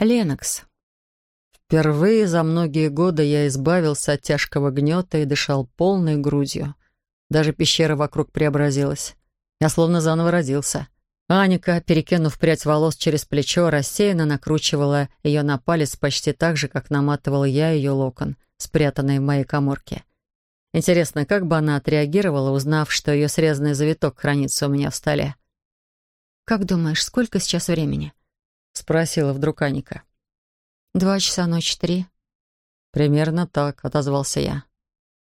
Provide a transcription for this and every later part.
Ленокс. Впервые за многие годы я избавился от тяжкого гнета и дышал полной грудью. Даже пещера вокруг преобразилась. Я словно заново родился. Аника, перекинув прядь волос через плечо, рассеянно накручивала ее на палец почти так же, как наматывал я ее локон, спрятанный в моей коморке. Интересно, как бы она отреагировала, узнав, что ее срезанный завиток хранится у меня в столе? «Как думаешь, сколько сейчас времени?» — спросила вдруг Аника. «Два часа ночи три». «Примерно так», — отозвался я.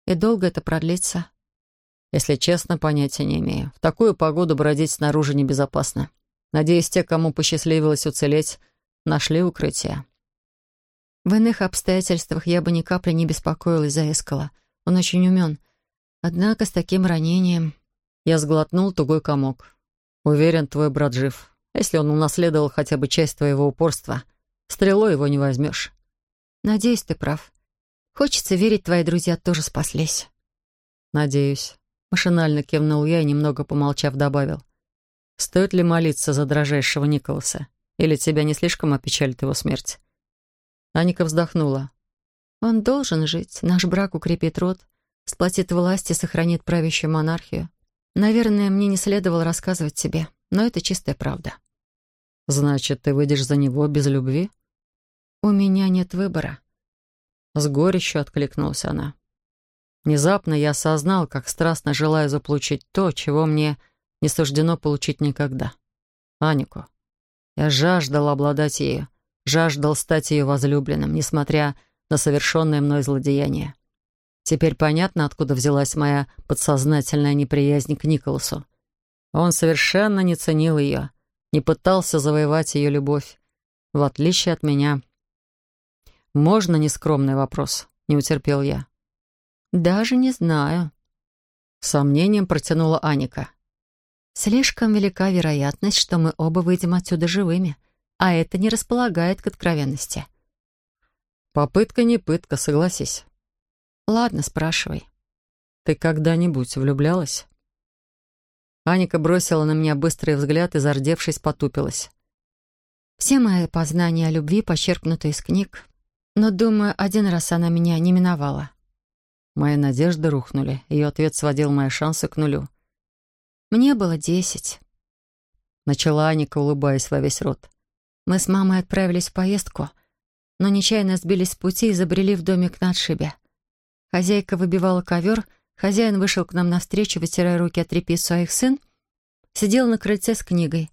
«И долго это продлится?» Если честно, понятия не имею. В такую погоду бродить снаружи небезопасно. Надеюсь, те, кому посчастливилось уцелеть, нашли укрытие. В иных обстоятельствах я бы ни капли не беспокоилась за Эскала. Он очень умен. Однако с таким ранением... Я сглотнул тугой комок. Уверен, твой брат жив. Если он унаследовал хотя бы часть твоего упорства, стрелой его не возьмешь. Надеюсь, ты прав. Хочется верить, твои друзья тоже спаслись. Надеюсь. Машинально кивнул я и, немного помолчав, добавил. «Стоит ли молиться за дрожайшего Николаса? Или тебя не слишком опечалит его смерть?» Аника вздохнула. «Он должен жить. Наш брак укрепит род, сплотит власть и сохранит правящую монархию. Наверное, мне не следовало рассказывать тебе, но это чистая правда». «Значит, ты выйдешь за него без любви?» «У меня нет выбора». С горечью откликнулась она. Внезапно я осознал, как страстно желаю заполучить то, чего мне не суждено получить никогда. Анику. Я жаждал обладать ею, жаждал стать ее возлюбленным, несмотря на совершенное мной злодеяние. Теперь понятно, откуда взялась моя подсознательная неприязнь к Николасу. Он совершенно не ценил ее, не пытался завоевать ее любовь, в отличие от меня. «Можно нескромный вопрос?» — не утерпел я. «Даже не знаю», — сомнением протянула Аника. «Слишком велика вероятность, что мы оба выйдем отсюда живыми, а это не располагает к откровенности». «Попытка не пытка, согласись». «Ладно, спрашивай». «Ты когда-нибудь влюблялась?» Аника бросила на меня быстрый взгляд и, зардевшись, потупилась. «Все мои познания о любви почерпнуты из книг, но, думаю, один раз она меня не миновала». Мои надежды рухнули. Ее ответ сводил мои шансы к нулю. «Мне было десять». Начала Аника, улыбаясь во весь рот. «Мы с мамой отправились в поездку, но нечаянно сбились с пути и забрели в домик на отшибе. Хозяйка выбивала ковер, хозяин вышел к нам навстречу, вытирая руки от тряпицу, а их сын сидел на крыльце с книгой.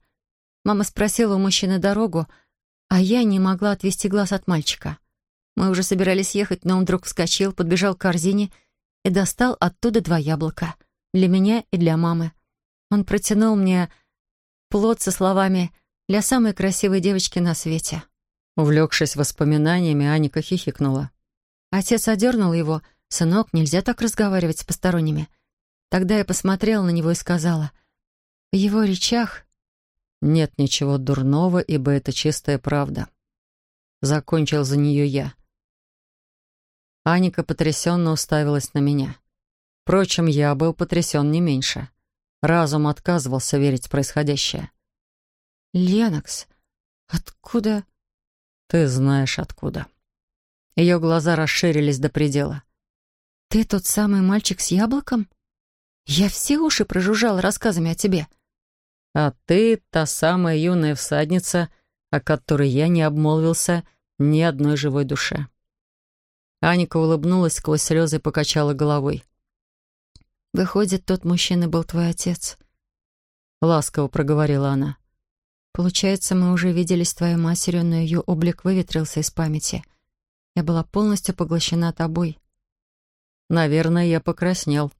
Мама спросила у мужчины дорогу, а я не могла отвести глаз от мальчика. Мы уже собирались ехать, но он вдруг вскочил, подбежал к корзине и достал оттуда два яблока. Для меня и для мамы. Он протянул мне плод со словами «Для самой красивой девочки на свете». Увлекшись воспоминаниями, Аника хихикнула. Отец одернул его. «Сынок, нельзя так разговаривать с посторонними». Тогда я посмотрела на него и сказала, «В его речах...» «Нет ничего дурного, ибо это чистая правда». Закончил за нее я. Аника потрясенно уставилась на меня. Впрочем, я был потрясен не меньше. Разум отказывался верить в происходящее. «Ленокс, откуда...» «Ты знаешь, откуда». Ее глаза расширились до предела. «Ты тот самый мальчик с яблоком? Я все уши прожужжала рассказами о тебе». «А ты та самая юная всадница, о которой я не обмолвился ни одной живой душе». Аника улыбнулась сквозь слезы и покачала головой. «Выходит, тот мужчина был твой отец?» Ласково проговорила она. «Получается, мы уже виделись с твоей матерью, но ее облик выветрился из памяти. Я была полностью поглощена тобой». Наверное, я покраснел.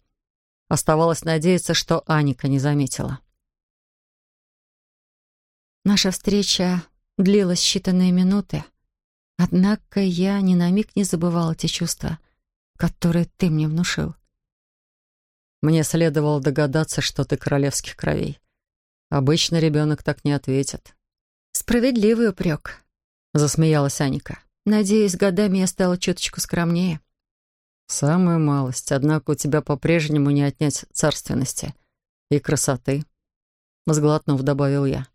Оставалось надеяться, что Аника не заметила. Наша встреча длилась считанные минуты. Однако я ни на миг не забывала те чувства, которые ты мне внушил. Мне следовало догадаться, что ты королевских кровей. Обычно ребенок так не ответит. Справедливый упрек, засмеялась Аника. Надеюсь, годами я стала чуточку скромнее. Самую малость, однако у тебя по-прежнему не отнять царственности и красоты. Сглотнув, добавил я.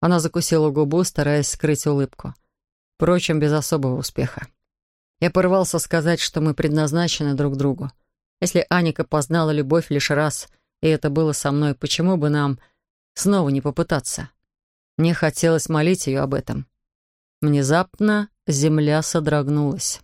Она закусила губу, стараясь скрыть улыбку. Впрочем, без особого успеха. Я порвался сказать, что мы предназначены друг другу. Если Аника познала любовь лишь раз, и это было со мной, почему бы нам снова не попытаться? Мне хотелось молить ее об этом. Внезапно земля содрогнулась.